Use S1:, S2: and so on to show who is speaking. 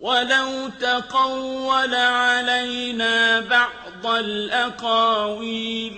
S1: وَلَوْ تَقَوَّلَ عَلَيْنَا بَعْضَ الْأَقَاوِيلِ